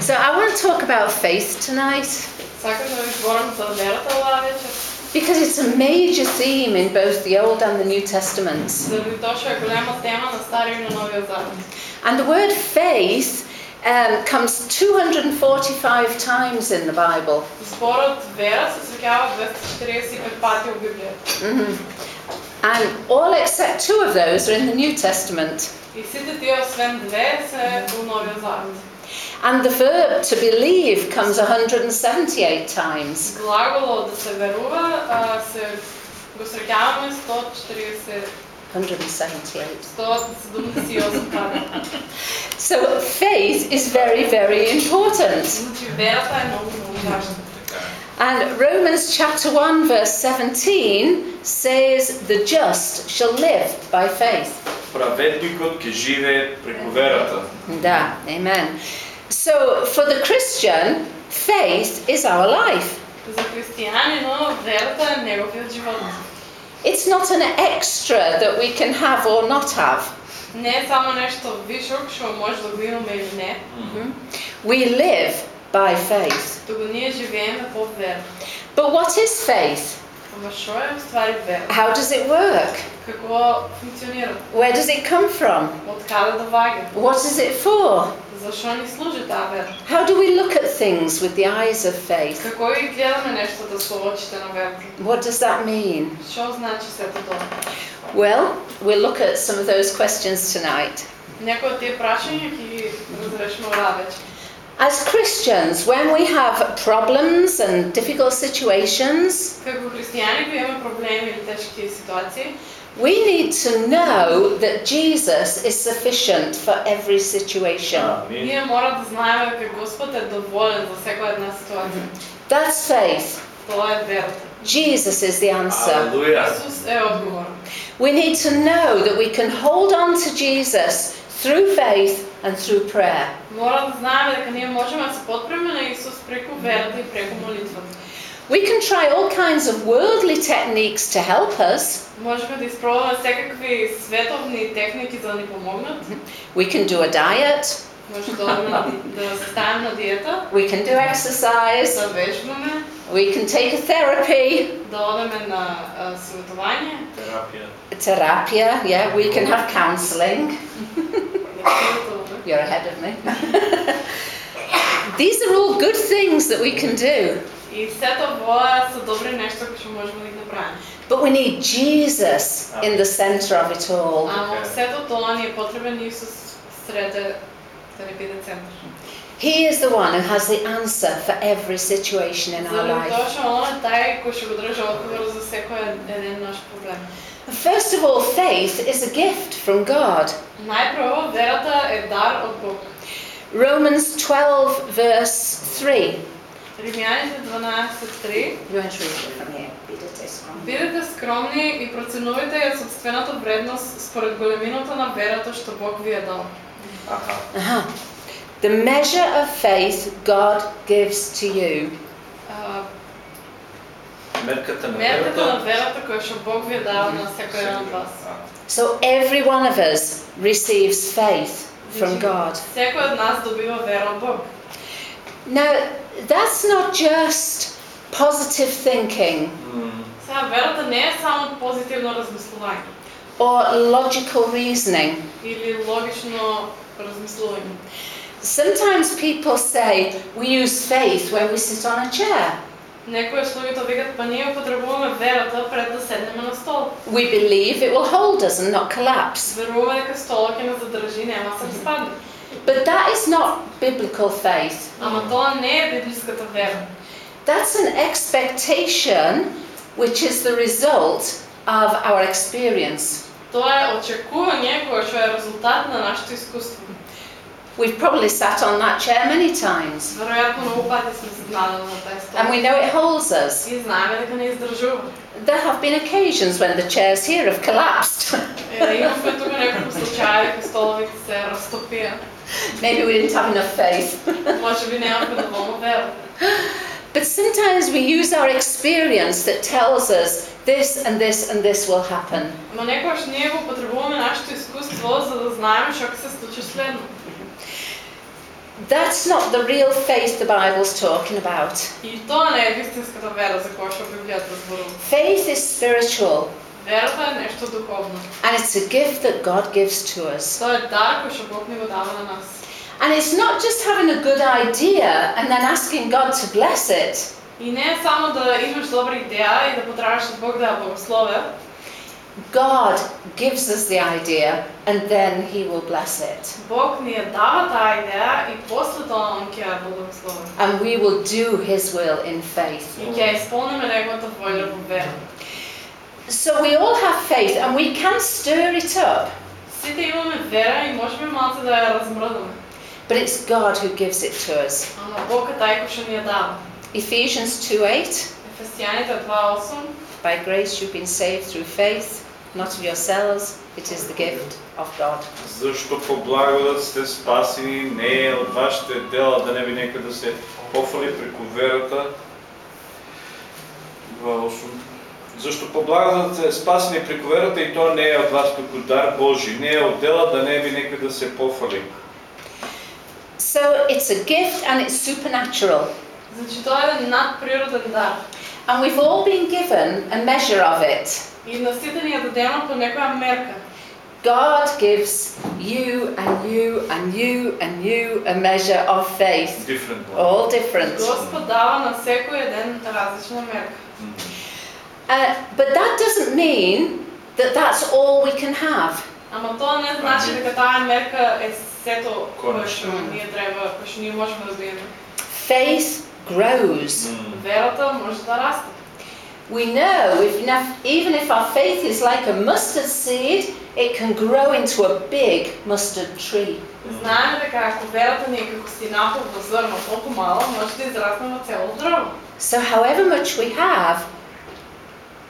So I want to talk about faith tonight. Because it's a major theme in both the Old and the New Testaments. And the word faith um, comes 245 times in the Bible. Mm-hmm. And all except two of those are in the New Testament. And the verb to believe comes 178 times. Глаголот да се верува а, се го среќаваме 140 178. 178 пати. So faith is very, very important. Значи верата е многу многу важна. And Romans chapter 1, verse 17 says, The just shall live by faith. Праведникот ќе живее преку верата. Da, amen. So for the Christian, faith is our life. За христијанино верата е неговиот живот. It's not an extra that we can have or not have. Не е само нешто вишок што може да го имаме или не, We live by faith. туку ние живееме по вера. But what is faith? Ама што е уствари вера? How does it work? Како функционира? Where does it come from? Од каде доаѓа? What is it for? How do we look at things with the eyes of faith? What does that mean? Well, we'll look at some of those questions tonight. As Christians, when we have problems and difficult situations, Како христијани кои имаме проблеми или тешки ситуации, we need to know that Jesus is sufficient for every situation. Амин. ние мора да знаеме дека Господ е доволен за секоја една ситуација. That's faith. Тоа е верата. Jesus is the answer. Алелуја. Исус е одговор. We need to know that we can hold on to Jesus through faith and through prayer. Мора да знаеме дека ние можеме да се подпреме на Исус преку верата и преку молитвата. We can try all kinds of worldly techniques to help us. Можеме да испробваме секакви световни техники за да ни помогнат. We can do a diet, Може да одиме на ди- да се ставим на диета, we can do exercise, да вежбаме, we can take a therapy, да одиме на а, съветование. Терапија. Terapia, yeah, we can have counselling. да съветуваме. You're ahead of me. These are all good things that we can do, И сето воа са добри нешто кои што можеме да ги направиме. but we need Jesus in the centre of it all. Ама Така е. сето тоа ни е потребен Исус среде да ни биде центар. He is the one who has the answer for every situation in our Заради тоа life. што он е тај кој ќе го држи одговор за секој еден наш проблем. First of all, faith is a gift from God. Најпрво, верата е дар од Бог. Romans 12, verse 3. Римјаните 12.3 You want to read it from here? Read it this one. Бидете скромни и проценувате ја собствената вредност според големината на верата што Бог ви е дал. Аха. Uh-huh. The measure of faith God gives to you. Мерката на Мерката на верата. верата која што Бог ви е дал на секој еден од вас. So every one of us receives faith from Значи, God. Секој од нас добива вера од Бог. Now, that's not just positive thinking М, Сега верата не е само позитивно размислување or logical reasoning. или логично размислување. Sometimes people say we use faith when we sit on a chair. Некои од луѓето викат па ние употребуваме верата пред да седнеме на стол. We believe it will hold us and not collapse. Веруваме дека столот ќе не задржи, нема да се спадне. But that is not biblical faith. Ама тоа не е библиската вера. That's an expectation which is the result of our experience. Тоа е очекување кое што е резултат на нашето искуство. We've probably sat on that chair many times Веројатно многу пати сме се седнали на тај стол. and we know it holds us. И знаеме дека не издржува. There have been occasions when the chairs here have collapsed. Е, имавме тука неколку случаи дека столовите се растопија. Maybe we didn't have enough faith. Може би немавме доволно вера. But sometimes we use our experience that tells us this and this and this will happen. Но некогаш ние го употребуваме нашето искуство за да знаеме што ќе се случи следно. That's not the real faith the Bible's talking about. И тоа не е вистинската вера за која што Библијата зборува. Faith is spiritual, Верата е нешто духовно. and it's a gift that God gives to us. Тоа е дар кој што Бог ни го дава на нас. And it's not just having a good idea and then asking God to bless it. И не е само да имаш добра идеја и да потрагаш од Бог да ја благослови. God gives us the idea and then He will bless it. Бог ни ја дава таа идеја и после тоа Он ќе ја благослови. And we will do His will in faith. И ќе ја исполниме неговата воља во вера. So we all have faith and we can stir it up, Сите имаме вера и можеме малце да ја размрдаме. but it's God who gives it to us. Ама Бог е тај кој што ни ја дава. Ephesians 2:8 Ефесијаните 2:8 By grace you've been saved through faith, not of yourselves, it is the gift of God. Зашто по благодат сте спасени, не е од вашите дела, да не би некој да се пофали преку верата. 2.8 Зашто по благодат сте спасени преку верата и тоа не е од вас преку дар Божи, не е од дела, да не би некој да се пофали. So it's a gift and it's supernatural. Значи тоа е надприроден дар. And we've all been given a measure of it. И на сите ни ја дадено по некоја мерка. God gives you and you and you and you a measure of faith. Different one. All different. Господ дава на секој еден различна мерка. Uh, but that doesn't mean that that's all we can have. Ама тоа не значи дека таа мерка е сето кое што Конечно. ние треба, кое што ние можеме да биеме. Faith grows. М. Верата може да расте. We know if enough, even if our faith is like a mustard seed, it can grow into a big mustard tree. Знаеме дека ако верата ни е како синапово зрно, толку мало, може да израсне на цело дрво. So, however much we have,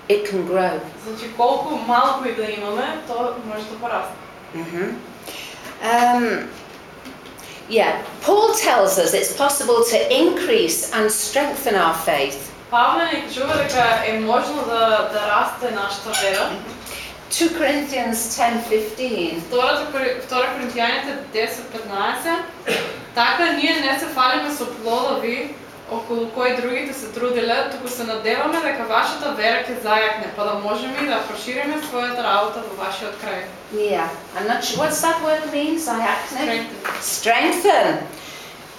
it can grow. Значи колку малку и да имаме, тоа може да порасне. hmm Um, yeah, Paul tells us it's possible to increase and strengthen our faith. Павле ни кажува дека е можно да, да расте нашата вера. 2 Corinthians 10:15. Втората, Кори- втора Коринтијаните 10.15 Така ние не се фалиме со плодови околу кои другите се трудиле, туку се надеваме дека вашата вера ќе зајакне, па да можеме и да прошириме својата работа во вашиот крај. Yeah, not sure what's that word mean, Zayakne? Strengthen. Strengthen.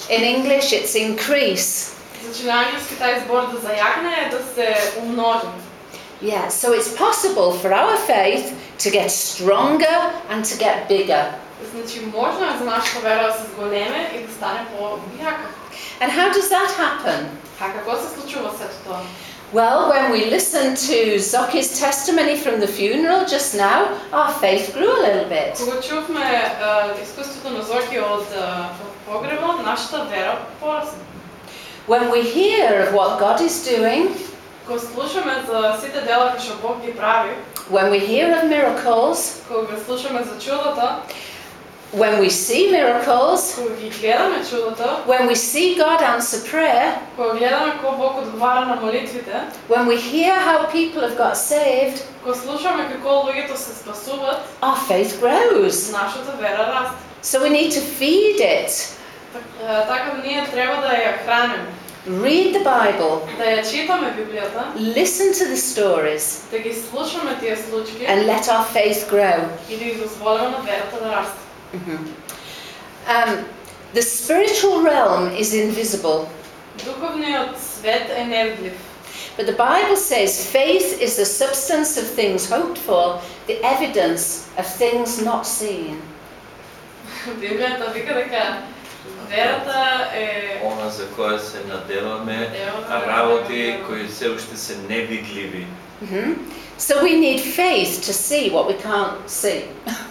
In English, it's increase. Значи на англиски тај збор да зајакне е да се умножи. Yeah, so it's possible for our faith to get stronger and to get bigger. Значи можно е за нашата вера да се зголеме и да стане по-јака. And how does that happen? А како се случува сето тоа? Well, when we listened to Zoki's testimony from the funeral just now, our faith grew a little bit. Кога чувме е, искуството на Зоки од е, погребот, нашата вера порасна. When we hear of what God is doing, Кога слушаме за сите дела кои што Бог ги прави, when we hear of miracles, кога слушаме за чудата, when we see miracles, кога ги гледаме чудата, when we see God answer prayer, кога гледаме како Бог одговара на молитвите, when we hear how people have got saved, кога слушаме како луѓето се спасуваат, our faith grows. нашата вера расте. So we need to feed it. Так- е, Така ние треба да ја храниме, Read the Bible, да ја читаме Библијата, listen to the stories, да ги слушаме тие случаи and let our faith grow. и да ги дозволиме на верата да расте. Um, the spiritual realm is invisible, Духовниот свет е невидлив. but the Bible says faith is the substance of things hoped for, the evidence of things not seen. Библијата вика дека верата е Она за која се надеваме, Надеваме, а работи кои се уште се невидливи. Mhm. So we need faith to see what we can't see.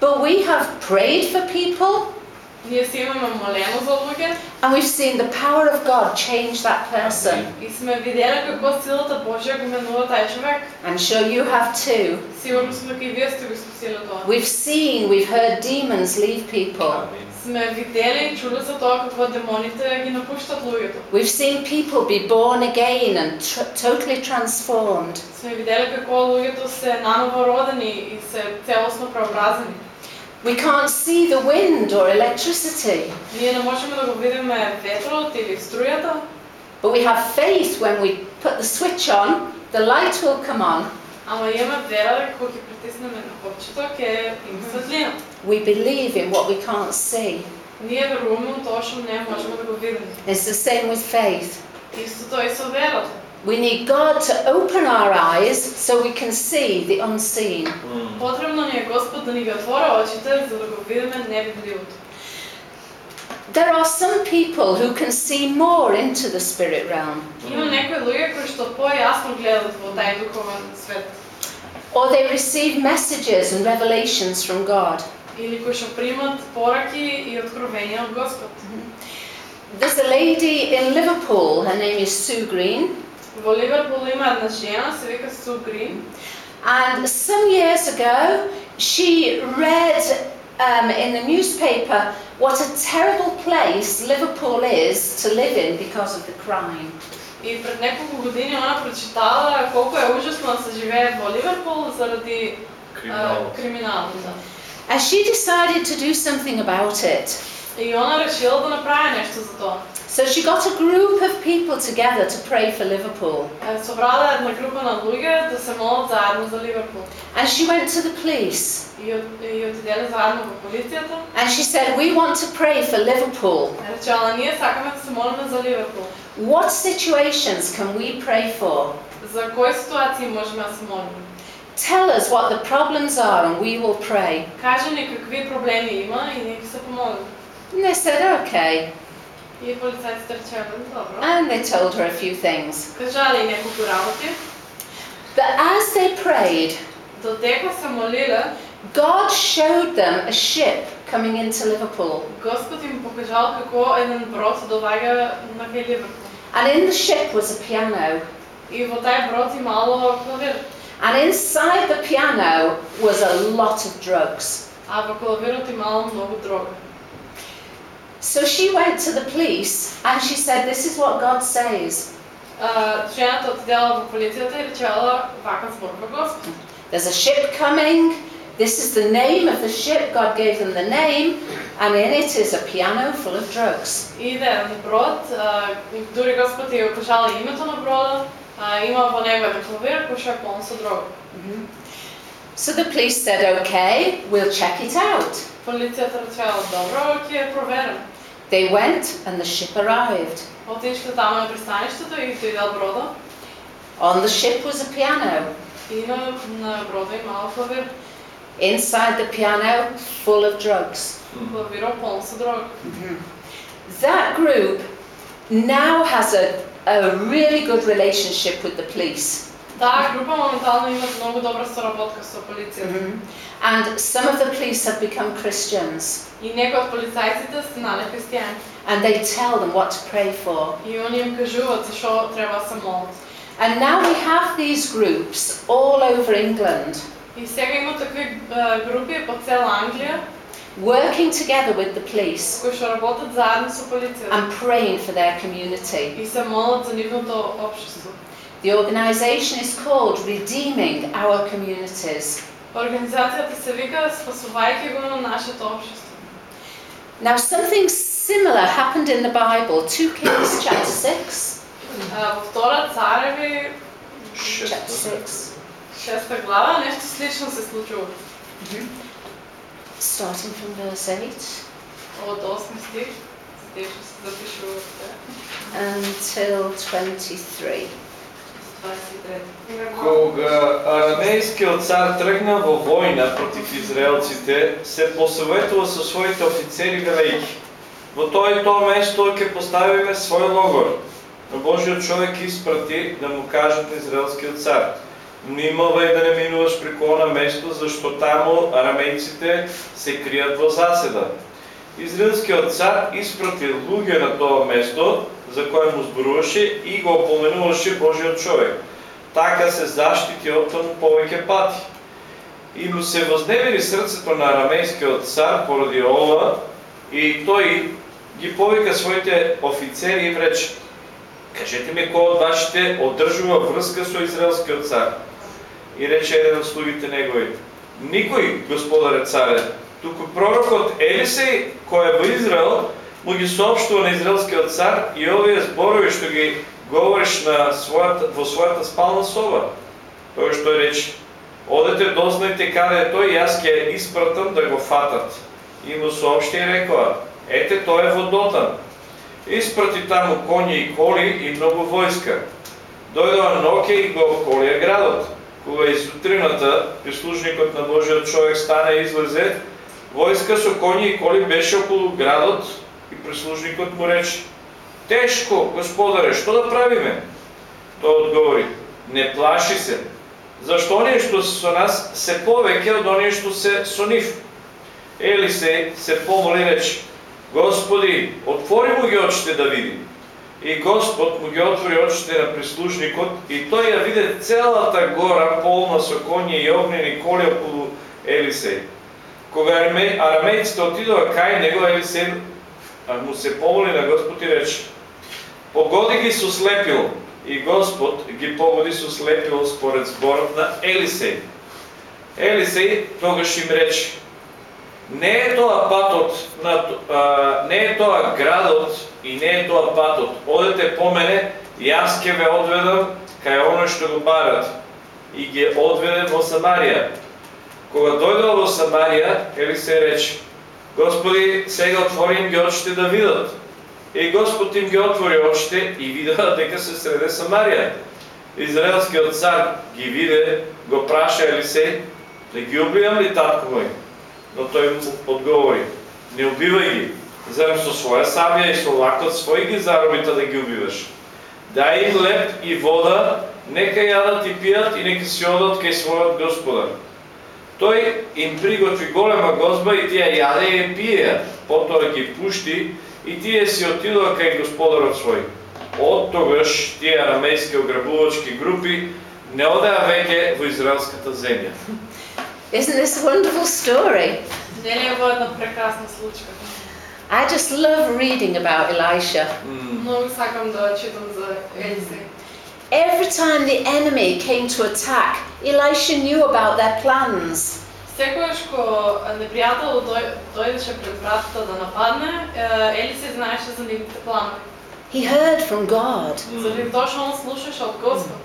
But we have prayed for people Ние си имаме молено за луѓе and we've seen the power of God change that person. и сме виделе како силата Божја го менува тај човек. I'm sure you have too. Сигурно сме дека и вие сте го искусиле тоа. We've seen, we've heard demons leave people. Амин. Сме видели и чули за тоа како демоните ги напуштат луѓето. We've seen people be born again and tr- totally transformed. Сме видели како луѓето се наново родени и се целосно преобразени. We can't see the wind or electricity, Ние не можеме да го видиме ветрот или струјата, but we have faith when we put the switch on, the light will come on. ама имаме вера дека кога ќе притиснеме на копчето ќе има светлина. We believe in what we can't see. Ние веруваме во тоа што не можеме да го видиме. It's the same with faith. Истото и со верата. We need God to open our eyes so we can see the unseen. М. Потребно ни е Господ да ни ги отвори очите за да го видиме невидливото. There are some people who can see more into the spirit realm, Има некои луѓе кои што појасно гледат во тај духовен свет or they receive messages and revelations from God. или кои што примат пораки и откровенија од Господ. There's a lady in Liverpool, her name is Sue Green, Во Ливерпул има една жена, се вика Су Грин, and some years ago she read um, in the newspaper what a terrible place Liverpool is to live in because of the crime. И пред неколку години она прочитала колку е ужасно да се живее во Ливерпул заради Криминал. а, криминалот. Да. And she decided to do something about it. И она решила да направи нешто за тоа. So she got a group of people together to pray for Liverpool. Е, Собрала една група на луѓе да се молат заедно за Ливерпул. And she went to the police И, од- и отиделе заедно во полицијата. and she said, We want to pray for Liverpool. Речела, ние сакаме да се молиме за Ливерпул. What situations can we pray for? За кои ситуации можеме да се молиме? Tell us what the problems are and we will pray. Кажи ни какви проблеми има и ние ќе се помолиме. And they said, Okay. И полицајците речеле, добро. And they told her a few things. Кажале и неколку работи. But as they prayed, Додека се молиле, God showed them a ship coming into Liverpool. Господ им покажал како еден брод доаѓа на кај Ливерпул. And in the ship was a piano. И во тај брод имало клавир. And inside the piano was a lot of drugs. А во клавирот имало многу дрога. So she went to the police and she said, This is what God says. А, Жената отидела во полицијата и речела вака зборува Господ. There's a ship coming. This is the name of the ship. God gave them the name. And in it is a piano full of drugs. Иде еден брод, а, и дури Господ ја кажала името на брода, а, има во него еден клавир кој што е полн со дрога. So the police said, Okay, we'll check it out. Полицијата речела добро, ќе ја проверам. They went and the ship arrived. Отишле таму на пристаништето и дојдел брода. On the ship was a piano. И на, на брода имало клавир. Inside the piano, full of drugs. Клавирот полн со дрога. That group now has a, a really good relationship with the police. Таа група моментално има многу добра соработка со полицијата. And some of the police have become Christians. И некои од полицајците станале христијани. And they tell them what to pray for. И они им кажуваат за што треба да се молат. And now we have these groups all over England И сега има такви е, групи по цела Англија working together with the police кои што работат заедно со полицијата and praying for their community. и се молат за нивното општество. The organisation is called Redeeming Our Communities. Организацијата се вика Спасувајќи го на нашето општество. Now, something similar happened in the Bible, 2 Kings chapter 6. Е, Во втора Цареви, Chapter 6. шеста глава, нешто слично се случува. Starting from verse 8 Од 8 стих, те што се запишувате, until 23. Кога арамејскиот цар тргна во војна против израелците, се посоветува со своите офицери да велејќи. Во тоа и тоа место ќе поставиме свој логор. Но Божиот човек испрати да му кажат израелскиот цар. Внимавај да не минуваш преку она место, зашто таму арамејците се кријат во заседа. Израелскиот цар испрати луѓе на тоа место за кое му зборуваше и го опоменуваше Божиот човек. Така се заштити од тоа повеќе пати. И му се возневери срцето на арамејскиот цар поради ова и тој ги повика своите офицери и им рече Кажете ми кој од вашите одржува врска со израелскиот цар? И рече еден од слугите негови, Никој, господаре царе, туку пророкот Елисеј, кој е во Израел, му ги сообщува на израелскиот цар и овие зборови што ги говориш на својата, во својата спална соба. Тој што рече, одете дознајте каде е тој, јас ќе испратам да го фатат. И му сообщи и рекоа, ете тој е во Дотан. Испрати таму коњи и коли и многу војска. Дојдоа ноќе и го обколија градот. Кога изутрината прислужникот на Божиот човек стане и излезе, војска со коњи и коли беше околу градот и прислужникот му рече Тешко, господаре, што да правиме? Тој одговори, не плаши се, зашто оние што се со нас се повеќе од оние што се со нив. Ели се, се помоли рече, Господи, отвори му ги очите да види. И Господ му ги отвори очите на прислужникот и тој ја виде целата гора полна со коњи и огнени коли околу Елисеј. Кога арамејците отидоа кај него, Елисеј му се помоли на Господ и рече Погоди ги со слепил и Господ ги погоди со слепил според зборот на Елисеј. Елисеј тогаш им рече Не е тоа патот на а, не е тоа градот и не е тоа патот. Одете по мене, јас ќе ве одведам кај оно што го барат и ги одведе во Самарија. Кога дојдол во Самарија, Елисеј рече, Господи, сега отвори им ги очите да видат. И Господ им ги отвори очите и видаа дека се среде Самарија. Израелскиот цар ги виде, го праша Елисеј, да ги убивам ли татко мој? Но тој му одговори, не убивај ги, зарем со своја сабија и со лакот свој ги заробите да ги убиваш. Дај им леп и вода, нека јадат и пијат и нека си одат кај својот господар. Тој им приготви голема гозба и тие јаде и пиеа, потоа ги пушти и тие си отидоа кај господарот свој. Од тогаш тие арамејски ограбувачки групи не одеа веќе во израелската земја. Isn't this a wonderful story? Нели е во една прекрасна случка. I just love reading about Elisha. Многу сакам да читам за Елисеј. Every time the enemy came to attack, Elisha knew about their plans. Секогаш ко непријател дој, дојдеше пред вратата да нападне, е, Елисеј знаеше за нивните планови. He heard from God Заради тоа што он слушаше од Господ.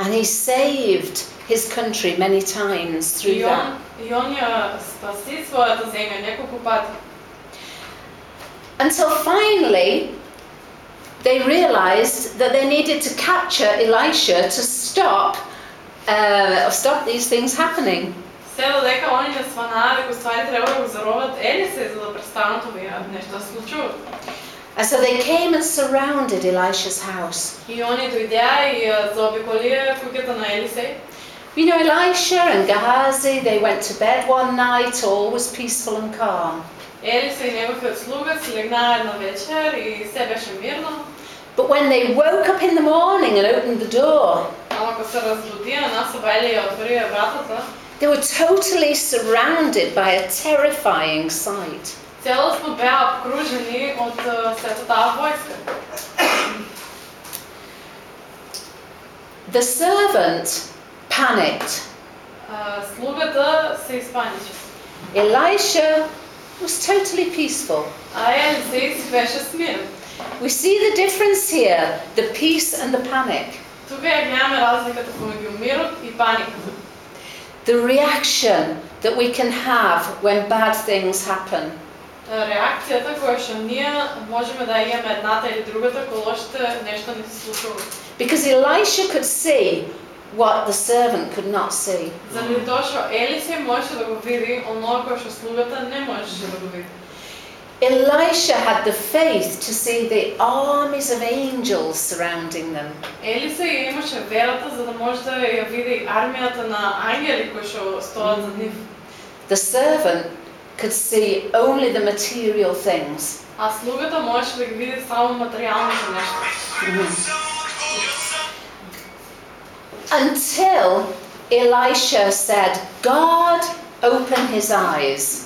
and he saved his country many times through И that. он, и он ја спаси својата земја неколку пати. Until finally, they realized that they needed to capture Elisha to stop, uh, stop these things happening. Се додека они не сванаа дека ствари треба да го заробат Елисеј за да престанат овие нешта да случуваат. And so they came and surrounded Elisha's house. И они дојдеа и ја заобиколија куќата на Елисеј. You know, Elisha and Gehazi, they went to bed one night, all was peaceful and calm. Елисеј и неговиот слуга си легнаа една вечер и се беше мирно. But when they woke up in the morning and opened the door, they were totally surrounded by a terrifying sight. The servant panicked. Elisha was totally peaceful. We see the difference here, the peace and the panic. The reaction that we can have when bad things happen. Because Elisha could see what the servant could not see. Elisha had the faith to see the armies of angels surrounding them. Елисеј ја имаше верата за да може да ја види армијата на ангели кои што стоат зад нив. The servant could see only the material things. А слугата можеше да ги види само материалните неща. Until Elisha said, God, open his eyes.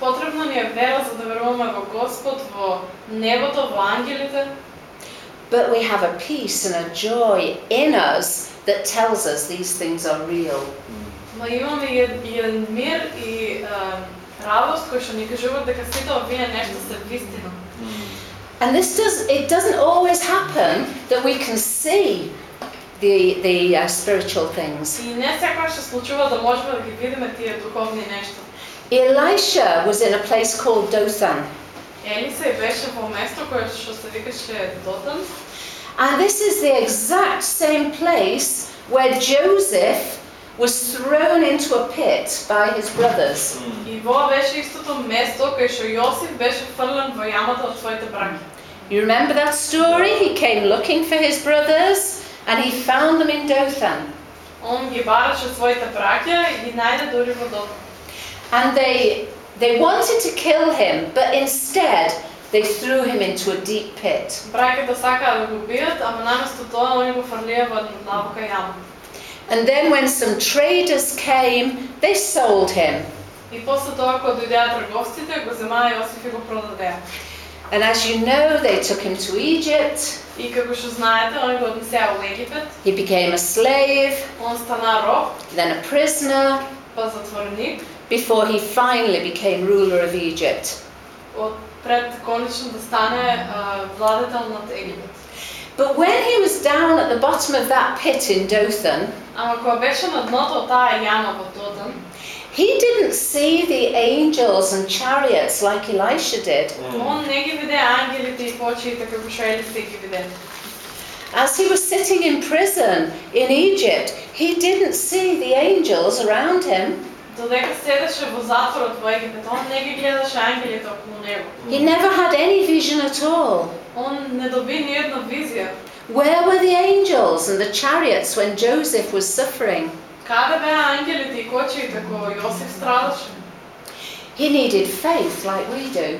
Потребна ни е вера за да веруваме во Господ, во небото, во ангелите, but we have a peace and a joy in us that tells us these things are real. ма имаме еден мир и радост кој што ни кажуваат дека сите овие нешта се вистина. And this does it doesn't always happen that we can see the the uh, spiritual things. И не секогаш се случува да можеме да ги видиме тие духовни нешта. Elisha was in a place called Dothan, Елиса беше во место кое што се викаше Дотан, and this is the exact same place where Joseph was thrown into a pit by his brothers. и во беше истото место кај што Јосиф беше фрлен во јамата од своите браќа. You remember that story? He came looking for his brothers and he found them in Dothan. Он ги бараше своите браќа и ги најде дури во Дотан. And they they wanted to kill him, but instead they threw him into a deep pit. Браќата сакаа да го бијат, ама наместо тоа они го фрлија во една длабока јама. And then when some traders came, they sold him. И после тоа кога дојдеа трговците, го земаа Јосиф и го продадеа. And as you know, they took him to Egypt. И како што знаете, они го однесеа во Египет, He became a slave, он стана роб, then a prisoner, па затвореник, before he finally became ruler of Egypt. But when he was down at the bottom of that pit in Dothan, he didn't see the angels and chariots like Elisha did. As he was sitting in prison in Egypt, he didn't see the angels around him. Додека седеше во затворот во Египет, он не ги гледаше ангелите околу него. He never had any vision at all. Он не доби ни една визија. Where were the angels and the chariots when Joseph was suffering? Каде беа ангелите и кочиите кога Јосиф страдаше? He needed faith like we do.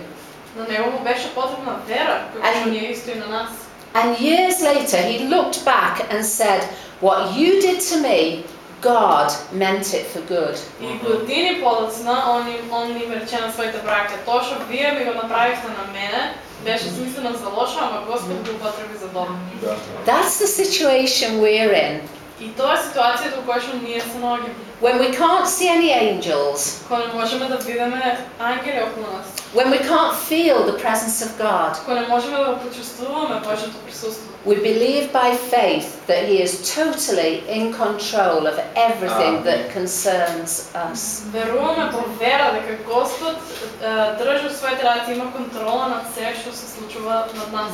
На него му беше потребна вера, како што Ами- ни е исто и на нас. And years later, he looked back and said, What you did to me, God meant it for good. И години подоцна, он, им- он им рече на своите браќа, тоа што вие ми го направивте на мене, беше смислено за лошо, ама Господ го употреби за добро. That's the situation we're in. И тоа е ситуацијата во која што ние се наоѓаме. When we can't see any angels, Кога не можеме да видиме ангели околу нас, when we can't feel the presence of God, кога не можеме да го почувствуваме Божјото присуство. we believe by faith that He is totally in control of everything that concerns us. Веруваме по вера дека Господ е, држи своите раце, има контрола над се што се случува над нас.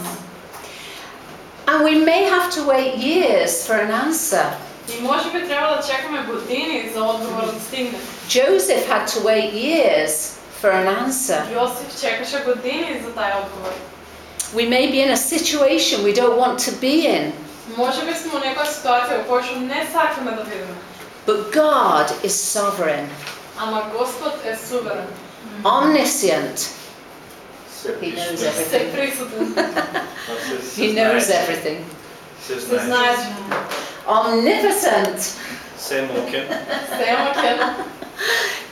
And we may have to wait years for an answer. И може би треба да чекаме години за одговор да стигне. Joseph had to wait years for an answer. Јосиф чекаше години за тај одговор. We may be in a situation we don't want to be in, Може би сме во некоја ситуација во која што не сакаме да видиме. but God is sovereign, Ама Господ е суверен. omniscient. Се He knows пишува, Се everything. присутен. а се- се He knows знае. everything. Се Се знае. знае. Omnipotent. Се мокен.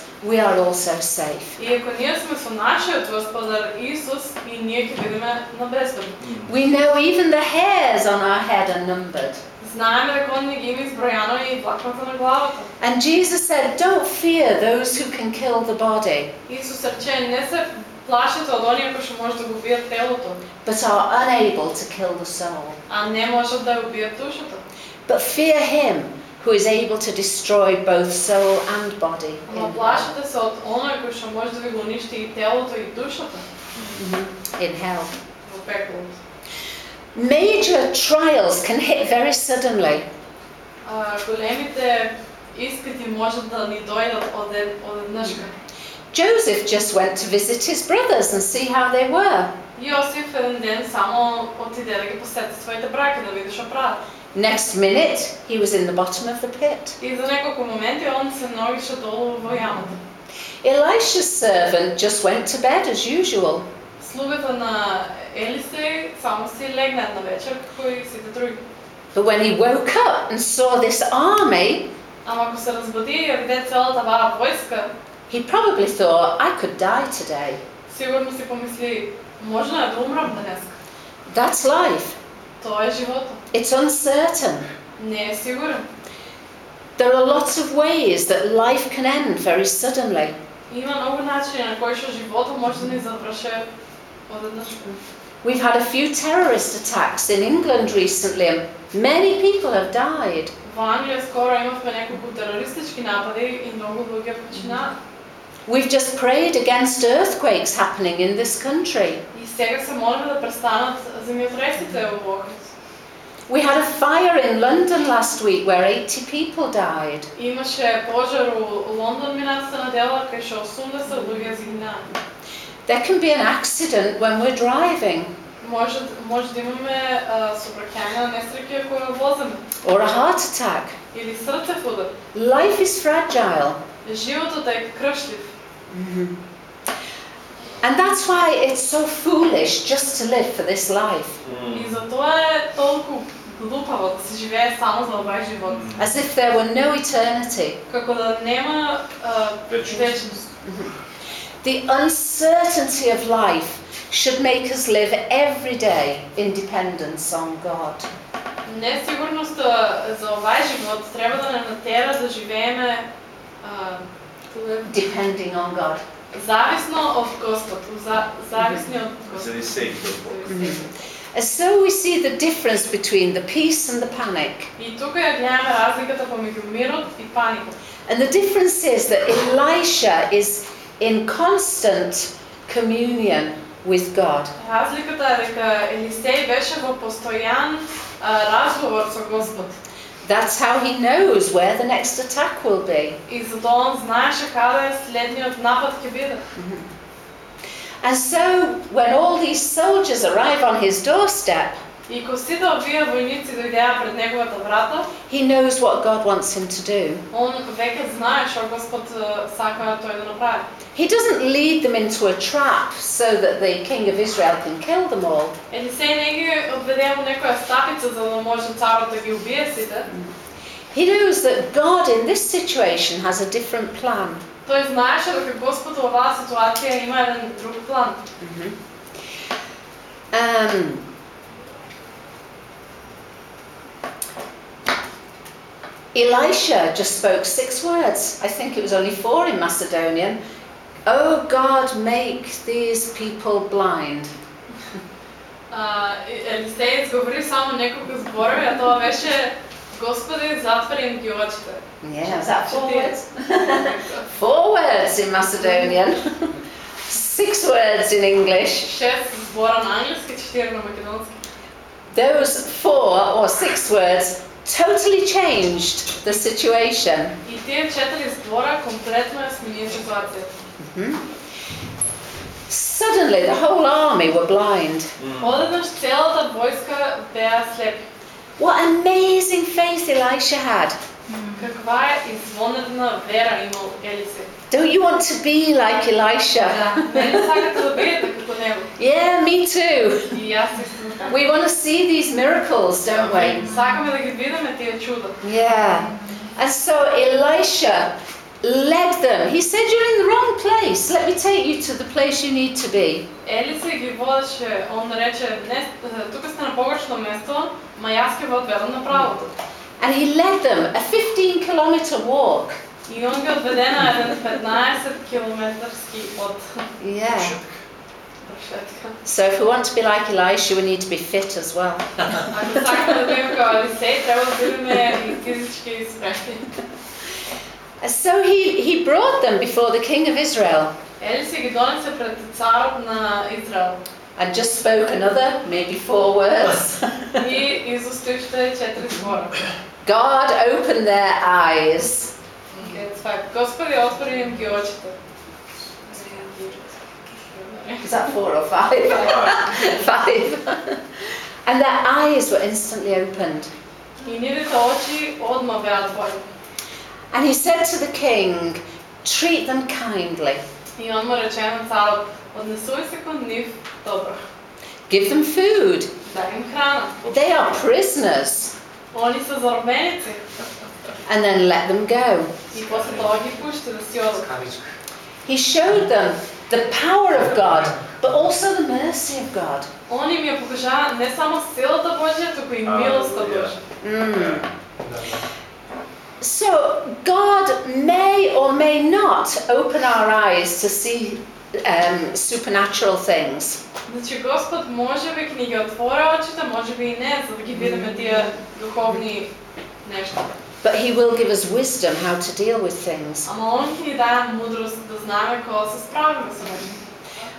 we are also safe. We know even the hairs on our head are numbered. And Jesus said, Don't fear those who can kill the body. But are unable to kill the soul. But fear him who is able to destroy both soul and body Ама in, плашите се од оној кој што може да ви го уништи и телото и душата in hell. во пеклото. Major trials can hit very suddenly. А, големите испити можат да ни дојдат од ед- од еднашка. Joseph just went to visit his brothers and see how they were. Јосиф еден ден само отиде да ги посети своите браќа да види што прават. Next minute, he was in the bottom of the pit. И за неколку моменти он се ногише долу во јамата. Elisha's servant just went to bed as usual. Слугата на Елисей само си легна една вечер, како и сите други. But when he woke up and saw this army, Ама ако се разбуди и ја виде целата ваа војска, he probably thought, I could die today. сигурно си помисли, можно е да умрам денеска. That's life. Тоа е животот. It's uncertain. Не е сигурен. There are lots of ways that life can end very suddenly. Има многу начини на кои што животот може да ни заврше одеднаш. We've had a few terrorist attacks in England recently, and many people have died. Во Англија скоро имавме неколку терористички напади и многу луѓе починаат. We've just prayed against earthquakes happening in this country. И сега се молиме да престанат земјотресите во окрес. We had a fire in London last week where 80 people died. Имаше пожар у Лондон минатата недела кај што 80 луѓе загинаа. There can be an accident when we're driving, Може може да имаме а, собраќајна несреќа ако ја возиме or a heart attack. или срцев удар. Life is fragile. Животот е кршлив. And that's why it's so foolish just to live for this life, И затоа е толку глупаво да се живее само за овај живот. as if there were no eternity. Како да нема а, Вечност. вечност. The uncertainty of life should make us live every day in dependence on God. Несигурноста за овај живот треба да не натера да живееме а, Depending on God. зависно од Господ, за, зависни од Господ. Зависејќи од Бог. And so we see the difference between the peace and the panic. И тука ја гледаме разликата помеѓу мирот и паникот. And the difference is that Elisha is in constant communion with God. Разликата е дека Елисеј беше во постојан а, разговор со Господ. That's how he knows where the next attack will be. И затоа он знаеше каде следниот напад ќе биде. And so when all these soldiers arrive on his doorstep, И кога сите овие војници дојдеа пред неговата врата, he knows what God wants him to do. он веќе знае што Господ а, сака тој да направи. He doesn't lead them into a trap so that the king of Israel can kill them all. Елисеј не ги одведе во некоја стапица за да може царот да ги убие сите. He knows that God in this situation has a different plan. Тој знаеше дека Господ во оваа ситуација има еден друг план. Um, Elisha just spoke six words. I think it was only four in Macedonian. Oh God, make these people blind. А, и- Елисеј изговори само неколку зборови, а тоа беше Господи, затвори им ги очите. Yeah, is that four Четири. words? Four words in Macedonian, six words in English. Шест збора на англиски, четири на македонски. Those four or six words totally changed the situation. И тие четири збора комплетно ја смени ситуацијата. Suddenly, the whole army were blind. Одеднаш целата војска беа слепи. What amazing faith Elisha had. Каква е извонредна вера имал Елисе. Don't you want to be like Elisha? Да, не ли сакате да бидете како него? Yeah, me too. И јас исто така. We want to see these miracles, don't we? Сакаме да ги видиме тие чуда. Yeah. And so Elisha led them. He said, You're in the wrong place. Let me take you to the place you need to be. Елисе ги водеше, он рече, не, тука сте на погрешно место, ма јас ќе ве одведам на правото. And he led them a 15 kilometer walk. И он ги одведе на еден 15 километарски од Yeah. прошетка. So if we want to be like Elisha, we need to be fit as well. Ако сакаме да бидеме како Елисей, треба да бидеме и физички спремни. And so he, he brought them before the king of Israel Елисе ги донесе пред царот на Израел. and just spoke another, maybe four words. И изустои уште четири збора. God opened their eyes. It's fine. Gospodi, otvori im ti. Is that four or five? five. and their eyes were instantly opened. And he said to the king, treat them kindly. Give them food. They are prisoners Они се заробеници. And then let them go. И после тоа ги пушти да си одат. He showed them the power of God, but also the mercy of God. Он им ја покажа не само силата Божја, туку и милоста Божја. Mm. So, God may or may not open our eyes to see um, supernatural things. Значи Господ може би ќе ни ги отвори очите, може би и не, за да ги видиме тие духовни нешта. But He will give us wisdom how to deal with things. Ама Он ќе ни даде мудрост да знаеме како да се справиме со него.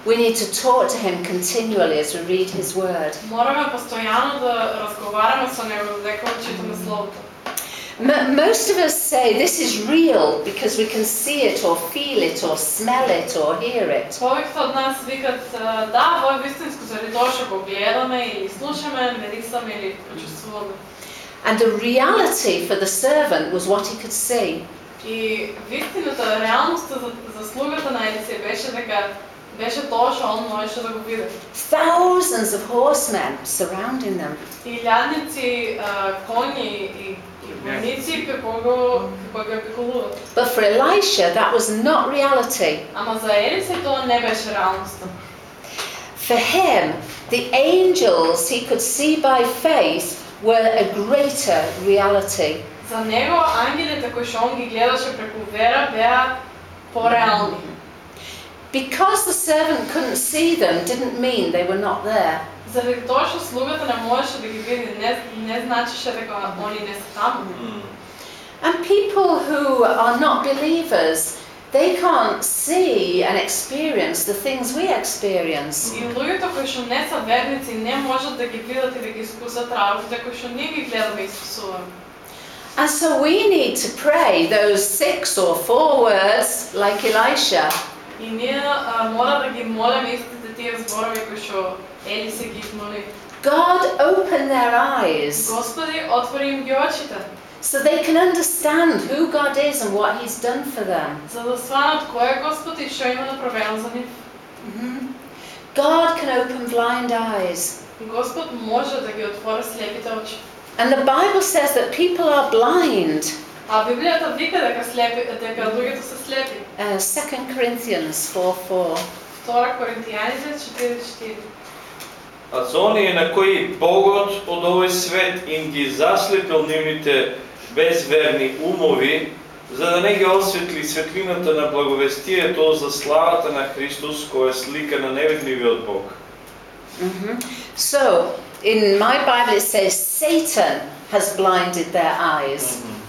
We need to talk to Him continually as we read His Word. Мораме постојано да разговараме со него додека го читаме Словото. M- most of us say this is real because we can see it or feel it or smell it or hear it. Повеќето од нас викат, а, да, во е вистинско, заради тоа што го гледаме или слушаме, мерисаме или почувствуваме. And the reality for the servant was what he could see. И вистината, реалноста за, за слугата на Елисе беше дека беше тоа што он можеше да го биде. Thousands of horsemen surrounding them. Илјадници а, коњи и, и војници како го како го обиколуват. But for Elisha, that was not reality. Ама за Елисе тоа не беше реалноста. For him, the angels he could see by faith were a greater reality. За него ангелите кои што он ги гледаше преку вера беа пореални. Because the servant couldn't see them didn't mean they were not there. Заради тоа што слугата не можеше да ги види, не, не значеше дека они не се таму. And people who are not believers, they can't see and experience the things we experience. И луѓето кои што не се верници не можат да ги видат и да ги искусат работите кои што ние ги гледаме и искусуваме. And so we need to pray those six or four words like Elisha. И ние а, мора да ги молиме истите тие зборови кои што Ели се ги измоли. God, open their eyes Господи, отвори им ги очите, so they can understand who God is and what He's done for them. за да сванат кој е Господ и што има направено за нив. God can open blind eyes. Господ може да ги отвори слепите очи. And the Bible says that people are blind. А Библијата вика дека слепи, дека луѓето се слепи. Uh, 2 Corinthians 4 4. 2 Коринтијаните 4:4. А за оние на кои Богот од овој свет им ги заслепил нивните безверни умови, за да не ги осветли светлината на благовестието за славата на Христос, која е слика на невидливиот Бог. Mhm. So, in my Bible it says Satan has blinded their eyes. Во англиската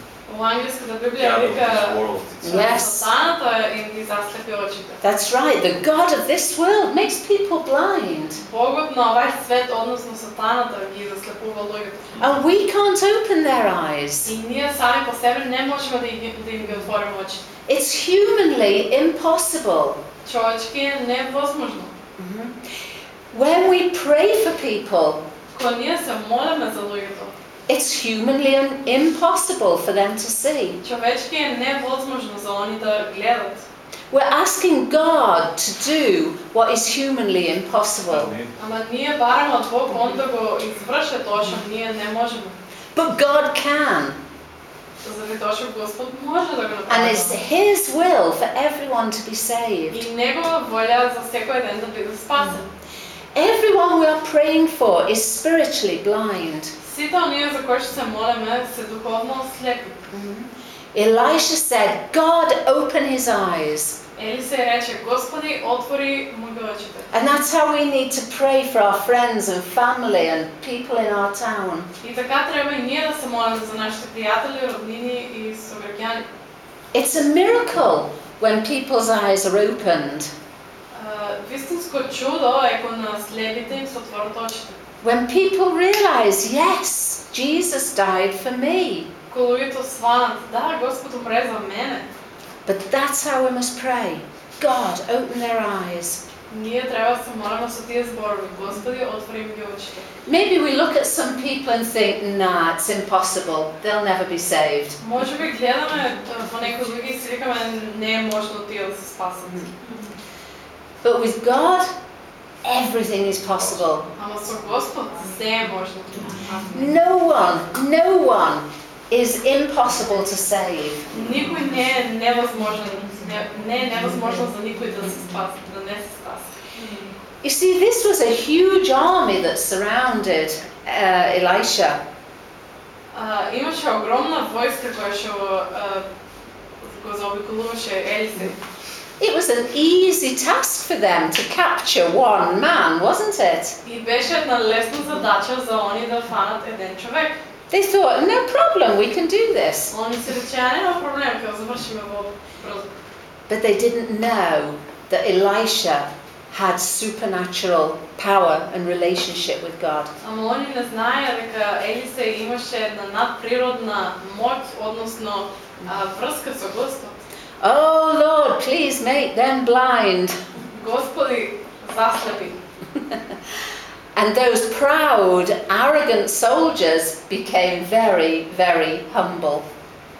Библија God of вика this world. Yes. Сатаната им ги заслепи очите. That's right, the God of this world makes people blind. Богот на овај свет, односно Сатаната, ги заслепува луѓето. And we can't open their eyes. И ние сами по себе не можеме да, ги, да им ги отвориме очите. It's humanly impossible. Човечки е невозможно. When we pray for people, Кога ние се молиме за луѓето, It's humanly im- impossible for them to see. Човечки е невозможно за они да гледат. We're asking God to do what is humanly impossible. Ама ние бараме од Бог Он да го изврши тоа што ние не можеме. But God can. Заради тоа што Господ може да го And направи. it's His will for everyone to be saved. И Негова воља за секој ден да биде спасен. Everyone we are praying for is spiritually blind. Сите оние за кои што се молиме се духовно слепи. Elisha said, God, open his eyes. Ели се рече, Господи, отвори му ги очите. And that's how we need to pray for our friends and family and people in our town. И така треба и ние да се молиме за нашите пријатели, роднини и сограѓани. It's a miracle when people's eyes are opened, When people realize, yes, Jesus died for me. But that's how we must pray. God, open their eyes. Maybe we look at some people and think, nah, it's impossible. They'll never be saved. But with God, everything is possible. Ама со Господ се е можно. No one, no one is impossible to save. Никој не е невозможен, не, не е невозможно за никој да се спаси, да не се спаси. You see, this was a huge army that surrounded uh, Elisha. А, имаше огромна војска која што а, го заобиколуваше Елисе. It was an easy task for them to capture one man, wasn't it? И беше една лесна задача за они да фанат еден човек. They thought, no problem, we can do this. Они се речеа, нема проблем, ќе го завршиме во брзо. But they didn't know that Elisha had supernatural power and relationship with God. Ама они не знаеа дека Елисе имаше една надприродна моќ, односно а, врска со Господ. Oh Lord, please make them blind. Господи, заслепи. And those proud, arrogant soldiers became very, very humble.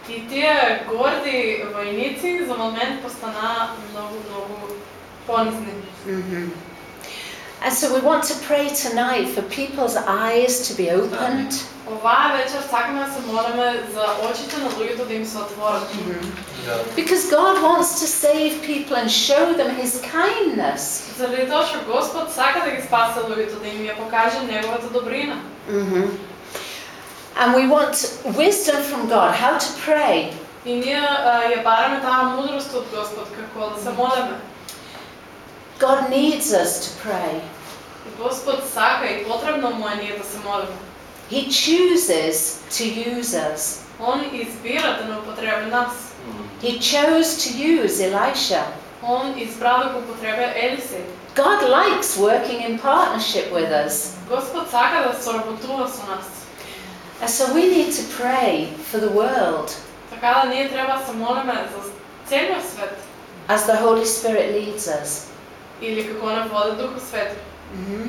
И тие горди војници за момент постанаа многу, многу понизни. hmm And so we want to pray tonight for people's eyes to be opened. Оваа вечер сакаме да се молиме за очите на луѓето да им се отворат. Because God wants to save people and show them His kindness. Заради тоа што Господ сака да ги спаси луѓето, да им ја покаже неговата добрина. hmm And we want wisdom from God, how to pray. И ние а, ја бараме таа мудрост од Господ како да се молиме. God needs us to pray. И Господ сака и потребно му е ние да се молиме. He chooses to use us. Он избира да не употреби нас. He chose to use Elisha. Он избра да го употребя Елисе. God likes working in partnership with us. Господ сака да соработува со нас. And so we need to pray for the world Така да ние треба да се молиме за целиот свет. as the Holy Spirit leads us. Или како не води Духот Свети. Mhm.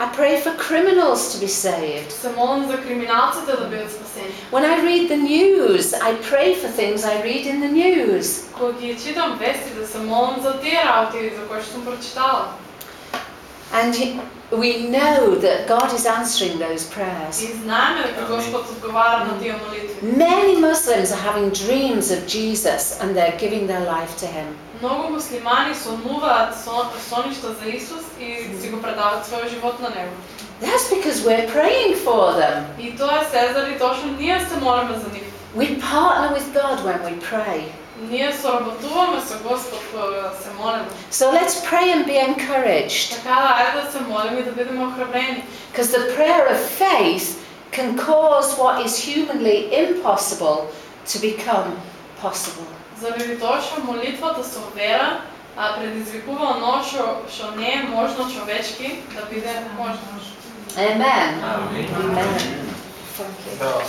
I pray for criminals to be saved. Се молам за криминалците да бидат спасени. When I read the news, I pray for things I read in the news. Кога ги читам вестите, се молам за тие работи за кои што сум прочитала. And he- we know that God is answering those prayers. И знаеме дека Господ одговара на тие молитви. Many Muslims are having dreams of Jesus and they're giving their life to Him. Многу муслимани сонуваат со, соништа за Исус и си го предават својот живот на Него. That's because we're praying for them. И тоа е се заради тоа што ние се молиме за нив. We partner with God when we pray. Ние соработуваме со Господ кога се молиме. So let's pray and be encouraged. Така да, ајде да се молиме и да бидеме охрабрени. Because the prayer of faith can cause what is humanly impossible to become possible. Заради тоа што молитвата со вера а предизвикува оно што што не е можно човечки да биде можно. Amen. Amen. You. Да.